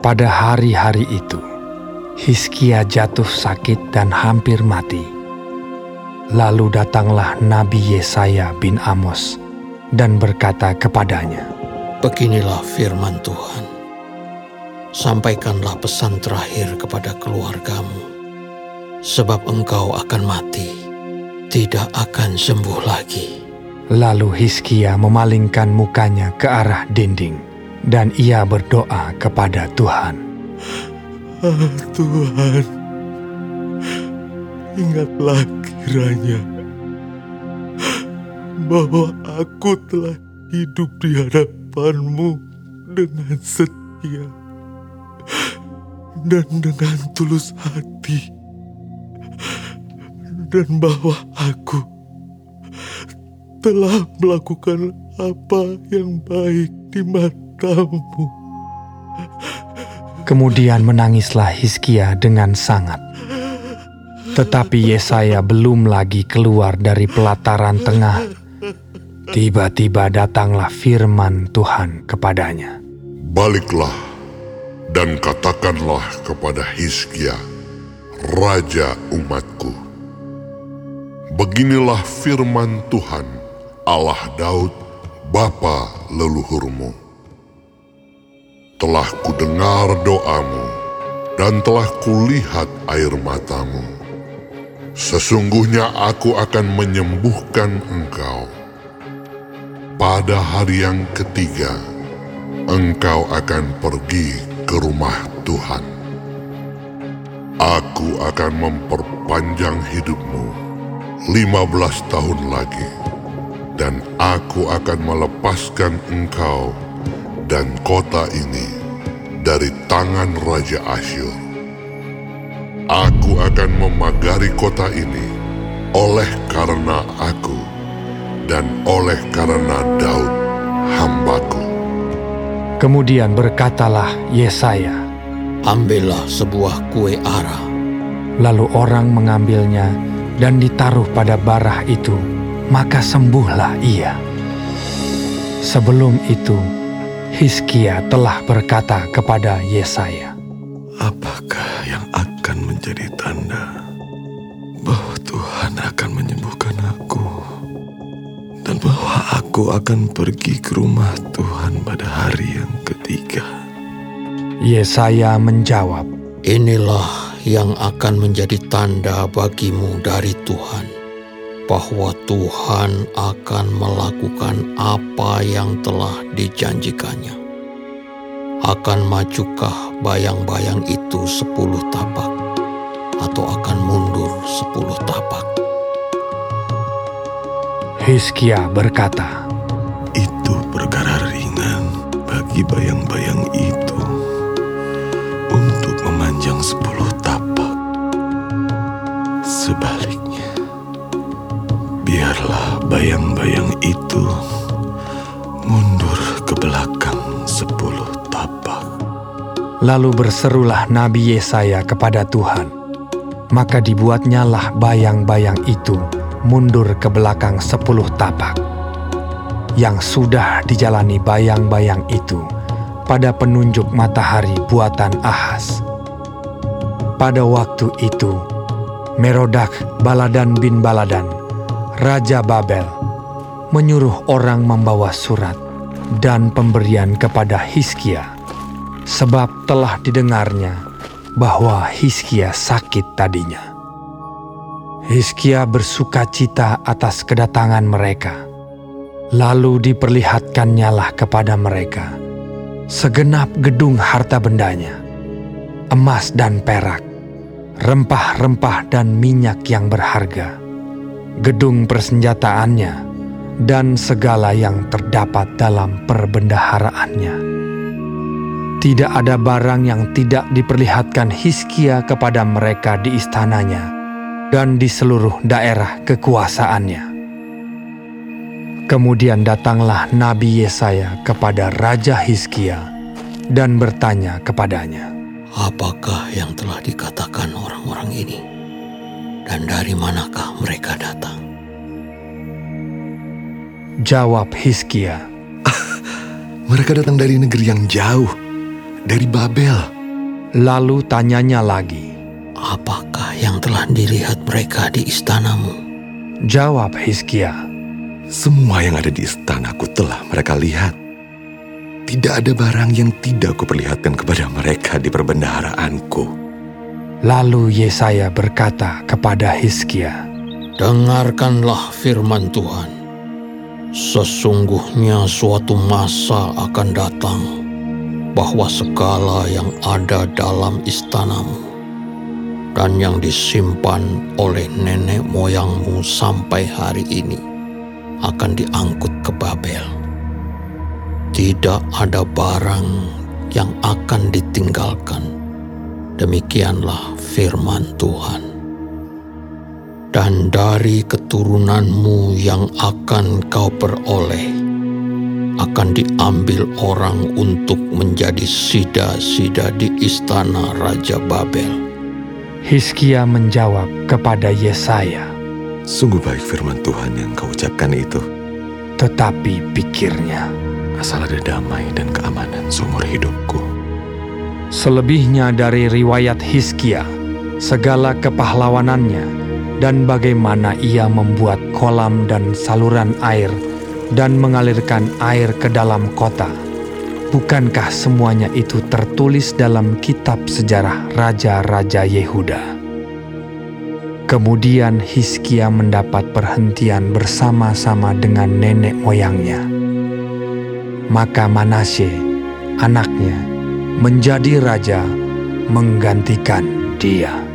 Pada hari-hari itu, Hiskia jatuh sakit dan hampir mati. Lalu datanglah Nabi Yesaya bin Amos dan berkata kepadanya, Beginilah firman Tuhan. Sampaikanlah pesan terakhir kepada keluargamu, sebab engkau akan mati, tidak akan sembuh lagi. Lalu Hiskia memalingkan mukanya ke arah dinding dan ia berdoa kepada Tuhan. Ah, Tuhan, ingatlah kiranya bahwa aku telah hidup di hadapanmu dengan setia dan dengan tulus hati dan bahwa aku telah melakukan apa yang baik di matamu. Kemudian menangislah Hiskia dengan sangat. Tetapi Yesaya belum lagi keluar dari pelataran tengah. Tiba-tiba datanglah firman Tuhan kepadanya. Baliklah dan katakanlah kepada Hiskia, raja umatku. Beginilah firman Tuhan Allah Daud, Bapa leluhurmu. Telah kudengar doamu dan telah kulihat air matamu. Sesungguhnya aku akan menyembuhkan engkau. Pada hari yang ketiga, engkau akan pergi ke rumah Tuhan. Aku akan memperpanjang hidupmu lima belas tahun lagi dan aku akan melepaskan engkau dan kota ini dari tangan Raja Asyur. Aku akan memagari kota ini oleh karena aku dan oleh karena Daud hambaku. Kemudian berkatalah Yesaya, Ambillah sebuah kue ara. Lalu orang mengambilnya dan ditaruh pada barah itu maka sembuhlah ia. Sebelum itu, Hiskia telah berkata kepada Yesaya, Apakah yang akan menjadi tanda bahwa Tuhan akan menyembuhkan aku dan bahwa aku akan pergi ke rumah Tuhan pada hari yang ketiga? Yesaya menjawab, Inilah yang akan menjadi tanda bagimu dari Tuhan bahwa Tuhan akan melakukan apa yang telah dijanjikannya. Akan majukah bayang-bayang itu sepuluh tapak atau akan mundur sepuluh tapak? Hiskia berkata, Itu perkara ringan bagi bayang-bayang bayang-bayang itu mundur ke belakang sepuluh tapak. Lalu berserulah Nabi Yesaya kepada Tuhan. Maka dibuatnyalah bayang-bayang itu mundur ke belakang sepuluh tapak. Yang sudah dijalani bayang-bayang itu pada penunjuk matahari buatan Ahas. Pada waktu itu, Merodak Baladan bin Baladan Raja Babel menyuruh orang membawa surat dan pemberian kepada Hiskia, sebab telah didengarnya bahwa Hiskia sakit tadinya. Hiskia bersuka cita atas kedatangan mereka, lalu diperlihatkannya kepada mereka segenap gedung harta bendanya, emas dan perak, rempah-rempah dan minyak yang berharga gedung persenjataannya, dan segala yang terdapat dalam perbendaharaannya. Tidak ada barang yang tidak diperlihatkan Hiskia kepada mereka di istananya dan di seluruh daerah kekuasaannya. Kemudian datanglah Nabi Yesaya kepada Raja Hiskia dan bertanya kepadanya, Apakah yang telah dikatakan orang-orang ini? Dan dari manakah mereka datang? Jawab Hiskia, mereka datang dari negeri yang jauh, dari Babel. Lalu tanyanya lagi. Apakah yang telah dilihat mereka di istanamu? Jawab Hizkia. Semua yang ada di istanaku telah mereka lihat. Tidak ada barang yang tidak kuperlihatkan kepada mereka di perbendaharaanku. Lalu Yesaya berkata kepada Hizkia, Dengarkanlah firman Tuhan. Sesungguhnya suatu masa akan datang bahwa segala yang ada dalam istanamu dan yang disimpan oleh nenek moyangmu sampai hari ini akan diangkut ke Babel. Tidak ada barang yang akan ditinggalkan. Demikianlah firman Tuhan. Dan dari keturunanmu yang akan kau peroleh, akan diambil orang untuk menjadi sida-sida di istana Raja Babel Hizkia menjawab kepada Yesaya, Sungguh baik firman Tuhan yang kau ucapkan itu. tetapi pikirnya, Asal ada damai dan keamanan seumur hidupku. Selebihnya dari riwayat Hizkia, segala kepahlawanannya, dan bagaimana ia membuat kolam dan saluran air dan mengalirkan air ke dalam kota. Bukankah semuanya itu tertulis dalam kitab sejarah Raja-Raja Yehuda? Kemudian Hizkia mendapat perhentian bersama-sama dengan nenek moyangnya. Maka Manasye, anaknya, menjadi raja menggantikan dia.